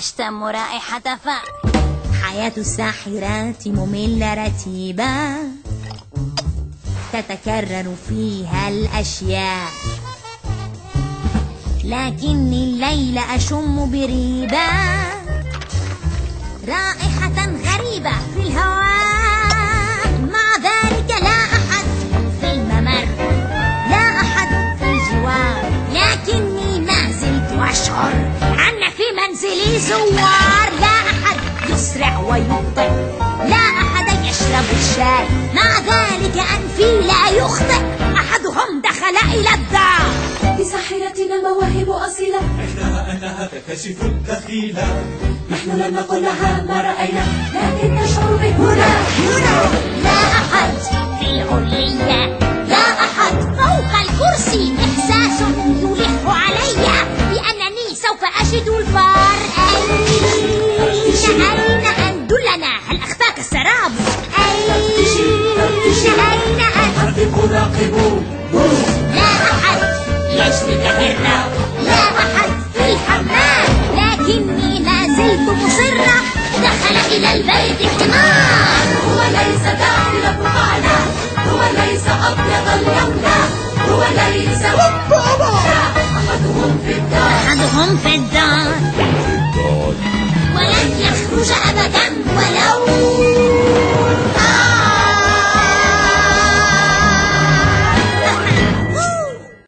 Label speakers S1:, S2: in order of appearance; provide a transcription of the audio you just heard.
S1: أشم رائحة فأر
S2: حياة الساحرات مملة رتيبة. تتكرر فيها الأشياء. لكني الليل أشم بريبة. رائحة غريبة في الهواء. مع ذلك لا أحد في الممر. لا أحد في الجوار. لكني ما زلت أشعر في منزلي زوار لا أحد يسرع ويبطئ لا أحد يشرب الشاي مع ذلك أنفي لا يخطئ أحدهم دخل إلى الدار.
S3: لساحرتنا المواهب أصيلة.
S4: إحنا أنها تكتشف الدخيلة.
S3: نحن لم نقل لها ما رأينا لكن نشعر به هنا هنا.
S2: لا أحد في العلية أين أن دلنا هل أخفاك السراب؟ أين أين أن
S4: راقبوا
S2: لا أحد. يجري كهرة لا أحد في الحمام. لكني ما زلت مصرة دخل إلى البيت حمار.
S3: هو ليس داخل فقعنا هو ليس أبيض اللون هو ليس أحدهم في الدار.
S2: أحدهم في الدار. يخرج أبدا